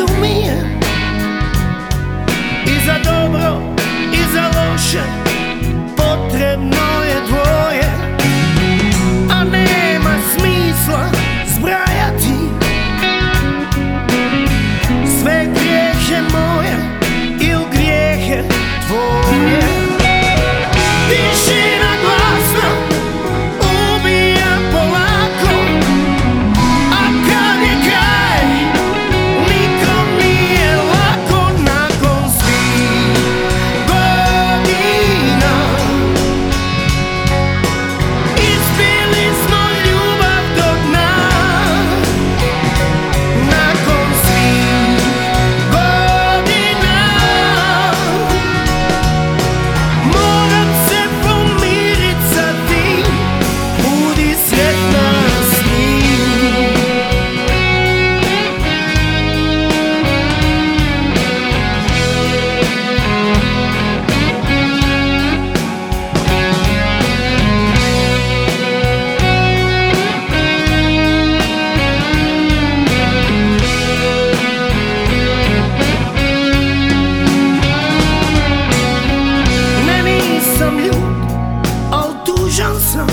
se umije I za dobro i za loše sam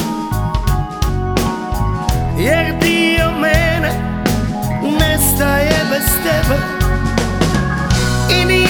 Jer dio mene nestaje bez tebe. I nije